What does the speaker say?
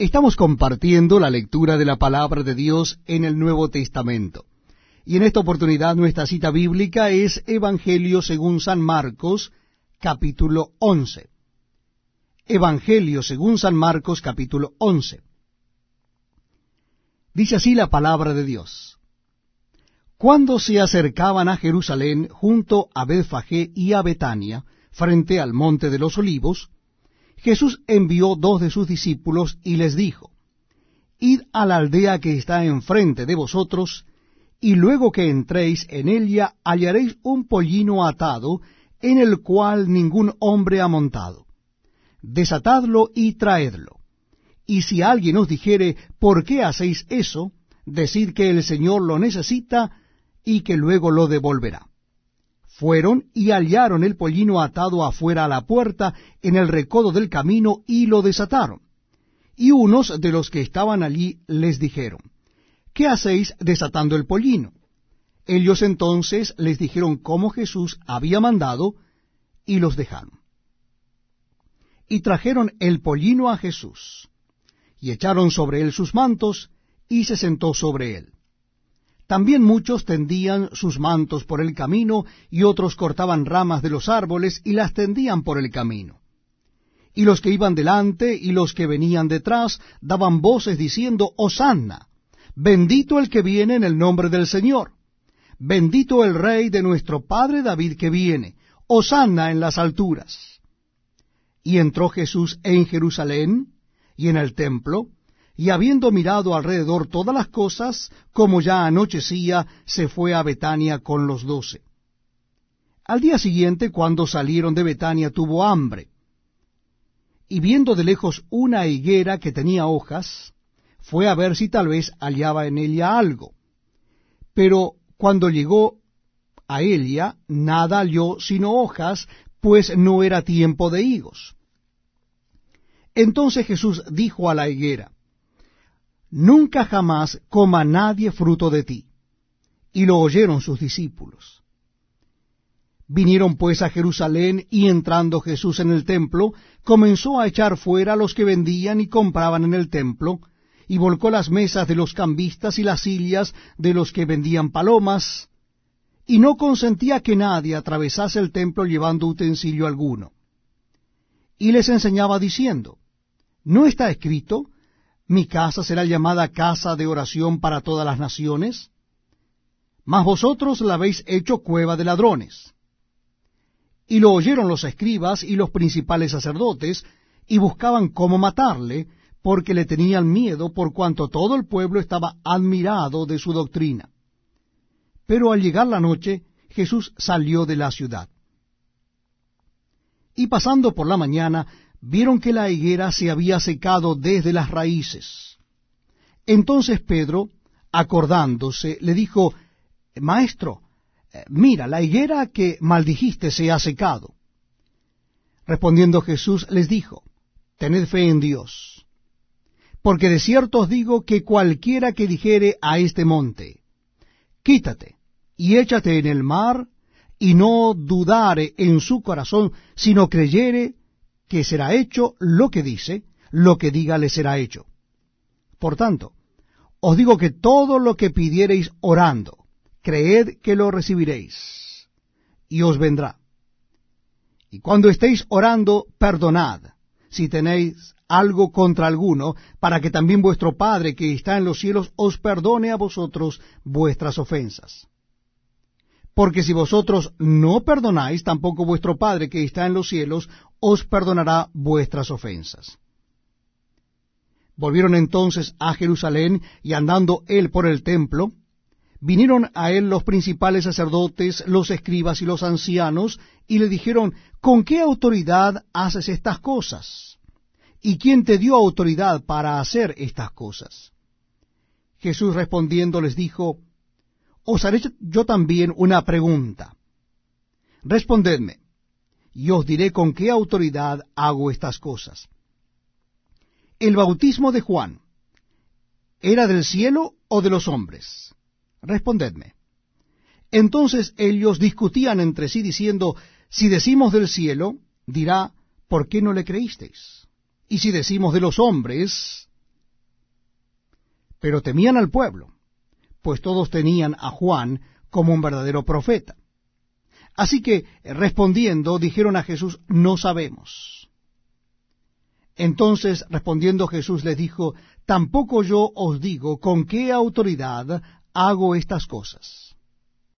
Estamos compartiendo la lectura de la palabra de Dios en el Nuevo Testamento. Y en esta oportunidad nuestra cita bíblica es Evangelio según San Marcos, capítulo 11. Evangelio según San Marcos, capítulo 11. Dice así la palabra de Dios. Cuando se acercaban a Jerusalén junto a Betfagé y a Betania, frente al monte de los olivos, Jesús envió dos de sus discípulos y les dijo, Id a la aldea que está enfrente de vosotros, y luego que entréis en ella hallaréis un pollino atado, en el cual ningún hombre ha montado. Desatadlo y traedlo. Y si alguien os dijere, ¿por qué hacéis eso? Decid que el Señor lo necesita y que luego lo devolverá. Fueron y hallaron el pollino atado afuera a la puerta en el recodo del camino y lo desataron. Y unos de los que estaban allí les dijeron, ¿qué hacéis desatando el pollino? Ellos entonces les dijeron cómo Jesús había mandado y los dejaron. Y trajeron el pollino a Jesús, y echaron sobre él sus mantos, y se sentó sobre él. También muchos tendían sus mantos por el camino, y otros cortaban ramas de los árboles y las tendían por el camino. Y los que iban delante y los que venían detrás daban voces diciendo, Hosanna, bendito el que viene en el nombre del Señor, bendito el rey de nuestro padre David que viene, Hosanna en las alturas. Y entró Jesús en Jerusalén y en el templo, y habiendo mirado alrededor todas las cosas, como ya anochecía, se fue a Betania con los doce. Al día siguiente, cuando salieron de Betania, tuvo hambre. Y viendo de lejos una higuera que tenía hojas, fue a ver si tal vez hallaba en ella algo. Pero cuando llegó a ella, nada halló sino hojas, pues no era tiempo de higos. Entonces Jesús dijo a la higuera, nunca jamás coma nadie fruto de ti. Y lo oyeron sus discípulos. Vinieron pues a Jerusalén y entrando Jesús en el templo, comenzó a echar fuera a los que vendían y compraban en el templo, y volcó las mesas de los cambistas y las sillas de los que vendían palomas, y no consentía que nadie atravesase el templo llevando utensilio alguno. Y les enseñaba diciendo, ¿no está escrito, mi casa será llamada casa de oración para todas las naciones, mas vosotros la habéis hecho cueva de ladrones. Y lo oyeron los escribas y los principales sacerdotes, y buscaban cómo matarle, porque le tenían miedo, por cuanto todo el pueblo estaba admirado de su doctrina. Pero al llegar la noche, Jesús salió de la ciudad. Y pasando por la mañana, vieron que la higuera se había secado desde las raíces. Entonces Pedro, acordándose, le dijo, Maestro, eh, mira, la higuera que maldijiste se ha secado. Respondiendo Jesús les dijo, Tened fe en Dios, porque de cierto os digo que cualquiera que dijere a este monte, Quítate y échate en el mar, y no dudare en su corazón, sino creyere que será hecho lo que dice, lo que diga le será hecho. Por tanto, os digo que todo lo que pidiereis orando, creed que lo recibiréis, y os vendrá. Y cuando estéis orando, perdonad, si tenéis algo contra alguno, para que también vuestro Padre que está en los cielos os perdone a vosotros vuestras ofensas. Porque si vosotros no perdonáis, tampoco vuestro Padre que está en los cielos os perdonará vuestras ofensas. Volvieron entonces a Jerusalén y andando él por el templo, vinieron a él los principales sacerdotes, los escribas y los ancianos, y le dijeron, ¿con qué autoridad haces estas cosas? ¿Y quién te dio autoridad para hacer estas cosas? Jesús respondiendo les dijo, Os haré yo también una pregunta. Respondedme, y os diré con qué autoridad hago estas cosas. El bautismo de Juan, ¿era del cielo o de los hombres? Respondedme. Entonces ellos discutían entre sí diciendo, si decimos del cielo, dirá, ¿por qué no le creísteis? Y si decimos de los hombres, pero temían al pueblo, pues todos tenían a Juan como un verdadero profeta. Así que, respondiendo, dijeron a Jesús, no sabemos. Entonces, respondiendo Jesús les dijo, tampoco yo os digo con qué autoridad hago estas cosas.